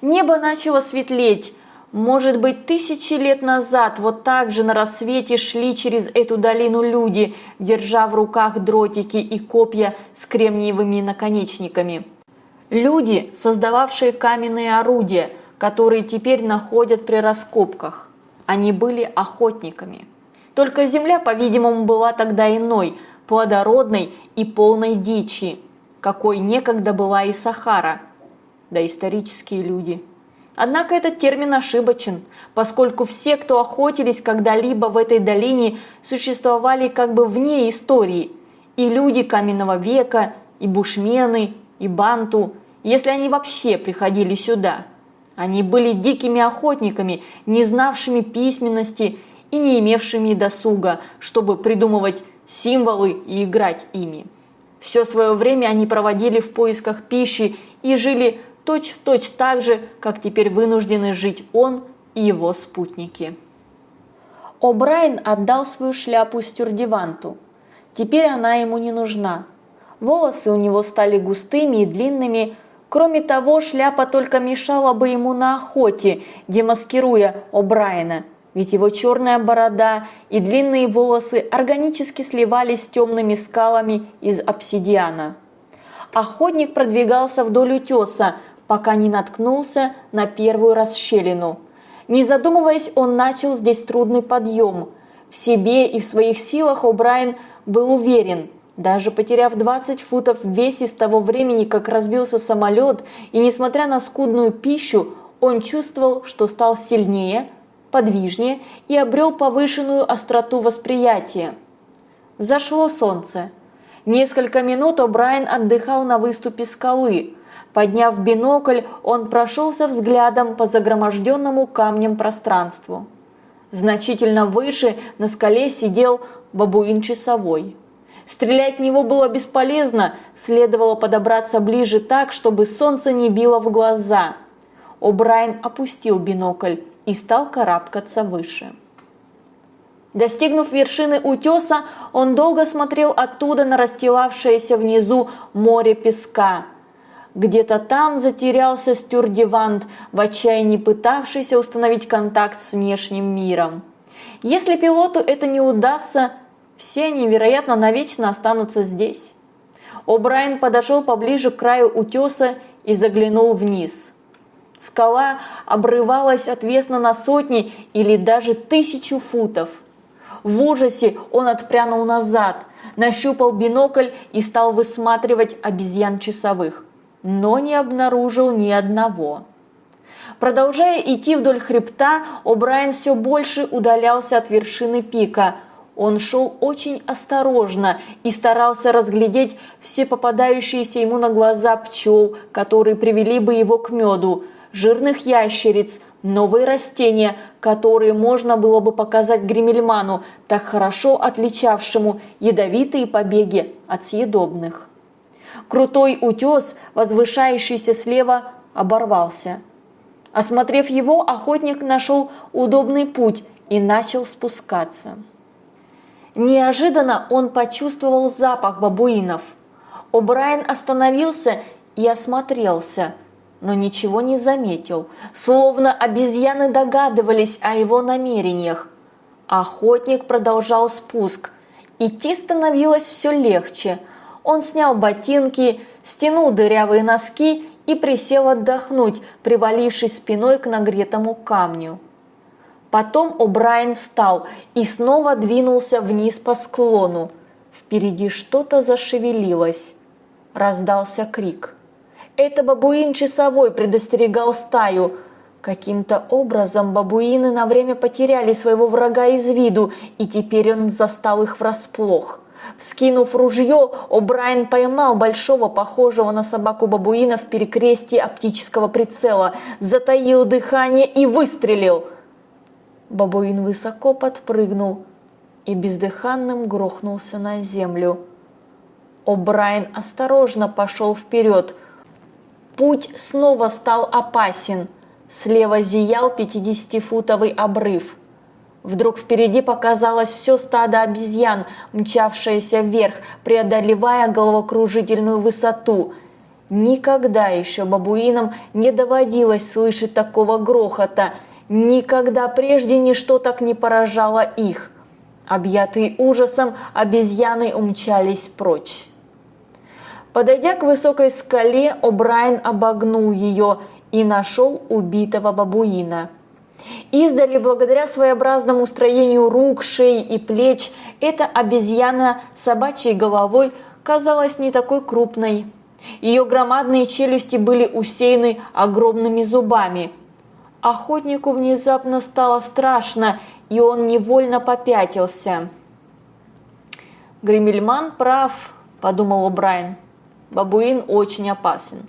Небо начало светлеть. Может быть, тысячи лет назад вот так же на рассвете шли через эту долину люди, держа в руках дротики и копья с кремниевыми наконечниками. Люди, создававшие каменные орудия, которые теперь находят при раскопках. Они были охотниками. Только земля, по-видимому, была тогда иной, плодородной и полной дичи, какой некогда была и Сахара, да исторические люди. Однако этот термин ошибочен, поскольку все, кто охотились когда-либо в этой долине, существовали как бы вне истории. И люди каменного века, и бушмены, и банту, если они вообще приходили сюда. Они были дикими охотниками, не знавшими письменности и не имевшими досуга, чтобы придумывать символы и играть ими. Все свое время они проводили в поисках пищи и жили точь-в-точь точь так же, как теперь вынуждены жить он и его спутники. О'Брайен отдал свою шляпу Стюрдиванту. Теперь она ему не нужна. Волосы у него стали густыми и длинными, Кроме того, шляпа только мешала бы ему на охоте, демаскируя О'Брайена, ведь его черная борода и длинные волосы органически сливались с темными скалами из обсидиана. Охотник продвигался вдоль утеса, пока не наткнулся на первую расщелину. Не задумываясь, он начал здесь трудный подъем. В себе и в своих силах О'Брайен был уверен – даже потеряв 20 футов в весе с того времени, как разбился самолет, и несмотря на скудную пищу, он чувствовал, что стал сильнее, подвижнее и обрел повышенную остроту восприятия. Зашло солнце. Несколько минут О'Брайен отдыхал на выступе скалы. Подняв бинокль, он прошелся взглядом по загроможденному камнем пространству. Значительно выше на скале сидел бабуин-часовой. Стрелять в него было бесполезно, следовало подобраться ближе так, чтобы солнце не било в глаза. О'Брайен опустил бинокль и стал карабкаться выше. Достигнув вершины утеса, он долго смотрел оттуда на расстилавшееся внизу море песка. Где-то там затерялся стюрдевант, в отчаянии пытавшийся установить контакт с внешним миром. Если пилоту это не удастся, все они, вероятно, навечно останутся здесь. О'Брайен подошел поближе к краю утеса и заглянул вниз. Скала обрывалась отвесно на сотни или даже тысячу футов. В ужасе он отпрянул назад, нащупал бинокль и стал высматривать обезьян часовых, но не обнаружил ни одного. Продолжая идти вдоль хребта, О'Брайен все больше удалялся от вершины пика – он шел очень осторожно и старался разглядеть все попадающиеся ему на глаза пчел, которые привели бы его к меду, жирных ящериц, новые растения, которые можно было бы показать Гримельману, так хорошо отличавшему ядовитые побеги от съедобных. Крутой утес, возвышающийся слева, оборвался. Осмотрев его, охотник нашел удобный путь и начал спускаться. Неожиданно он почувствовал запах бабуинов. О'Брайен остановился и осмотрелся, но ничего не заметил, словно обезьяны догадывались о его намерениях. Охотник продолжал спуск. Идти становилось все легче. Он снял ботинки, стянул дырявые носки и присел отдохнуть, привалившись спиной к нагретому камню. Потом О'Брайен встал и снова двинулся вниз по склону. Впереди что-то зашевелилось. Раздался крик. Это бабуин часовой предостерегал стаю. Каким-то образом бабуины на время потеряли своего врага из виду, и теперь он застал их врасплох. Вскинув ружье, О'Брайен поймал большого, похожего на собаку бабуина в перекрестии оптического прицела, затаил дыхание и выстрелил. Бабуин высоко подпрыгнул и бездыханным грохнулся на землю. О'Брайен осторожно пошел вперед. Путь снова стал опасен – Слева зиял 50-футовый обрыв. Вдруг впереди показалось все стадо обезьян, мчавшееся вверх, преодолевая головокружительную высоту. Никогда еще бабуинам не доводилось слышать такого грохота. Никогда прежде ничто так не поражало их. Объятые ужасом, обезьяны умчались прочь. Подойдя к высокой скале, О'Брайен обогнул ее и нашел убитого бабуина. Издали, благодаря своеобразному строению рук, шеи и плеч, эта обезьяна с собачьей головой казалась не такой крупной. Ее громадные челюсти были усеяны огромными зубами. Охотнику внезапно стало страшно, и он невольно попятился. «Гремельман прав», – подумал Брайан. «Бабуин очень опасен.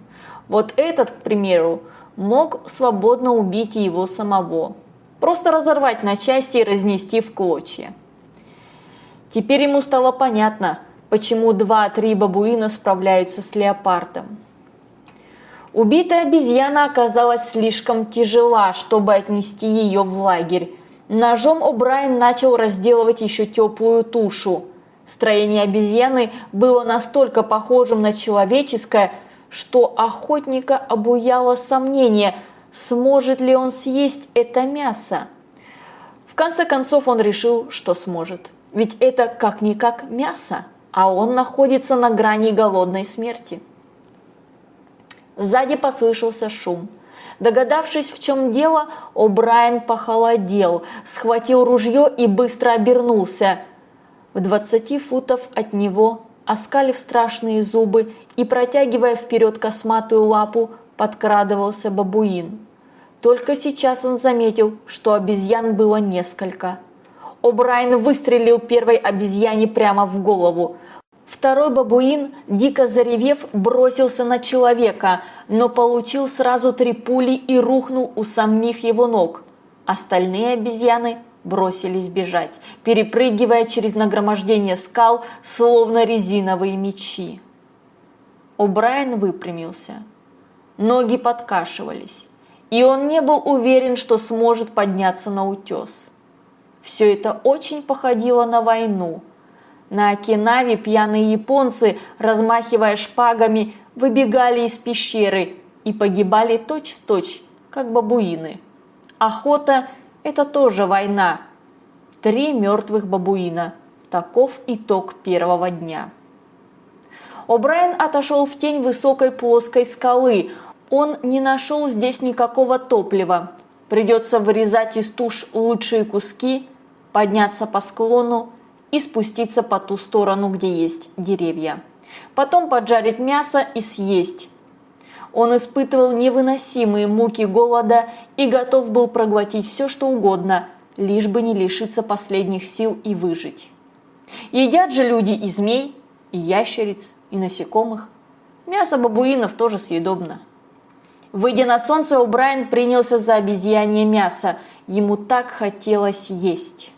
Вот этот, к примеру, мог свободно убить его самого. Просто разорвать на части и разнести в клочья. Теперь ему стало понятно, почему два-три бабуина справляются с леопардом. Убитая обезьяна оказалась слишком тяжела, чтобы отнести ее в лагерь. Ножом О'Брайен начал разделывать еще теплую тушу. Строение обезьяны было настолько похожим на человеческое, что охотника обуяло сомнение, сможет ли он съесть это мясо. В конце концов он решил, что сможет. Ведь это как-никак мясо, а он находится на грани голодной смерти. Сзади послышался шум. Догадавшись, в чем дело, О'Брайен похолодел, схватил ружье и быстро обернулся. В двадцати футов от него оскалив страшные зубы и протягивая вперед косматую лапу, подкрадывался бабуин. Только сейчас он заметил, что обезьян было несколько. О'Брайен выстрелил первой обезьяне прямо в голову. Второй бабуин, дико заревев, бросился на человека, но получил сразу три пули и рухнул у самих его ног. Остальные обезьяны бросились бежать, перепрыгивая через нагромождение скал, словно резиновые мечи. О'Брайен выпрямился. Ноги подкашивались, и он не был уверен, что сможет подняться на утес. Все это очень походило на войну. На Окинаве пьяные японцы, размахивая шпагами, выбегали из пещеры и погибали точь-в-точь, точь, как бабуины. Охота это тоже война. Три мертвых бабуина. Таков итог первого дня. О'Брайен отошел в тень высокой плоской скалы. Он не нашел здесь никакого топлива. Придется вырезать из туш лучшие куски, подняться по склону и спуститься по ту сторону, где есть деревья. Потом поджарить мясо и съесть. Он испытывал невыносимые муки голода и готов был проглотить все, что угодно, лишь бы не лишиться последних сил и выжить. Едят же люди и змей, и ящериц, и насекомых. Мясо бабуинов тоже съедобно. Выйдя на солнце, О'Брайен принялся за обезьянье мясо. Ему так хотелось есть.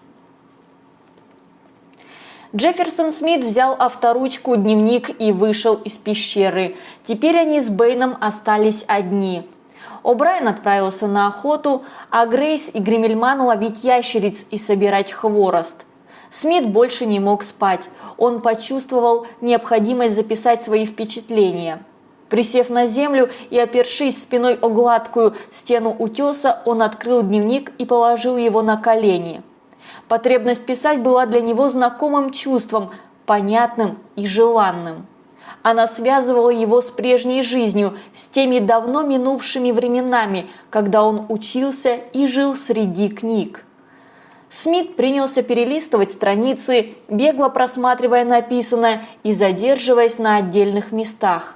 Джефферсон Смит взял авторучку, дневник и вышел из пещеры. Теперь они с Бэйном остались одни. О'Брайен отправился на охоту, а Грейс и Гримельман ловить ящериц и собирать хворост. Смит больше не мог спать. Он почувствовал необходимость записать свои впечатления. Присев на землю и опершись спиной о гладкую стену утеса, он открыл дневник и положил его на колени. Потребность писать была для него знакомым чувством, понятным и желанным. Она связывала его с прежней жизнью, с теми давно минувшими временами, когда он учился и жил среди книг. Смит принялся перелистывать страницы, бегло просматривая написанное и задерживаясь на отдельных местах.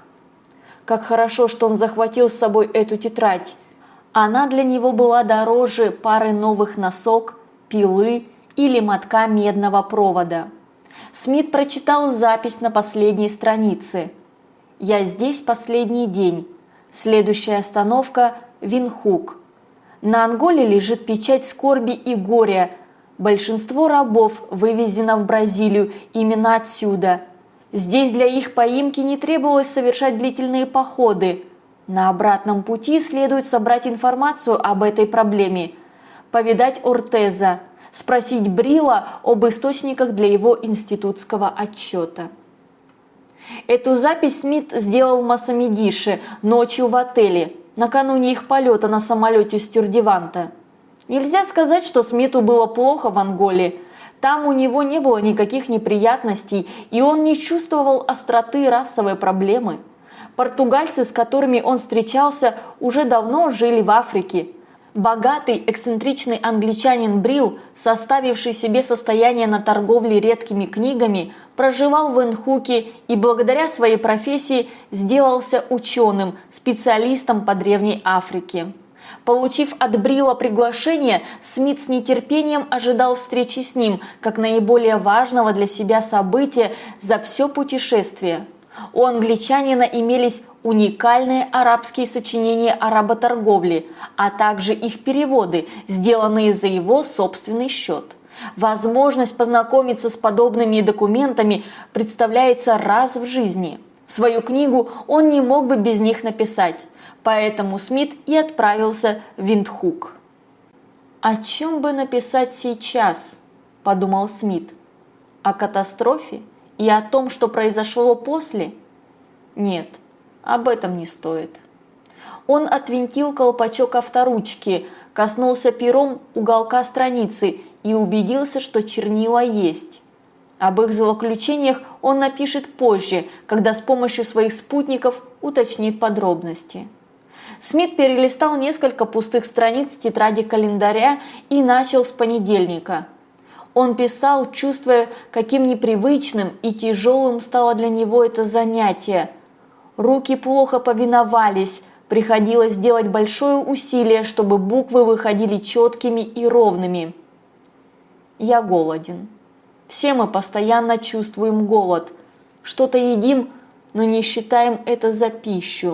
Как хорошо, что он захватил с собой эту тетрадь. Она для него была дороже пары новых носок, пилы или мотка медного провода. Смит прочитал запись на последней странице. «Я здесь последний день. Следующая остановка – Винхук. На Анголе лежит печать скорби и горя. Большинство рабов вывезено в Бразилию именно отсюда. Здесь для их поимки не требовалось совершать длительные походы. На обратном пути следует собрать информацию об этой проблеме, повидать Ортеза – спросить Брила об источниках для его институтского отчета. Эту запись Смит сделал в Масамедише ночью в отеле, накануне их полета на самолете Стюрдеванта. Нельзя сказать, что Смиту было плохо в Анголе. Там у него не было никаких неприятностей, и он не чувствовал остроты расовой проблемы. Португальцы, с которыми он встречался, уже давно жили в Африке – Богатый, эксцентричный англичанин Брил, составивший себе состояние на торговле редкими книгами, проживал в Энхуке и благодаря своей профессии сделался ученым, специалистом по Древней Африке. Получив от Брила приглашение, Смит с нетерпением ожидал встречи с ним, как наиболее важного для себя события за все путешествие. У англичанина имелись уникальные арабские сочинения о работорговле, а также их переводы, сделанные за его собственный счет. Возможность познакомиться с подобными документами представляется раз в жизни. Свою книгу он не мог бы без них написать, поэтому Смит и отправился в Виндхук. «О чем бы написать сейчас?» – подумал Смит. «О катастрофе?» И о том, что произошло после? Нет, об этом не стоит. Он отвинтил колпачок авторучки, коснулся пером уголка страницы и убедился, что чернила есть. Об их злоключениях он напишет позже, когда с помощью своих спутников уточнит подробности. Смит перелистал несколько пустых страниц тетради календаря и начал с понедельника – он писал, чувствуя, каким непривычным и тяжелым стало для него это занятие. Руки плохо повиновались, приходилось делать большое усилие, чтобы буквы выходили четкими и ровными. Я голоден. Все мы постоянно чувствуем голод. Что-то едим, но не считаем это за пищу.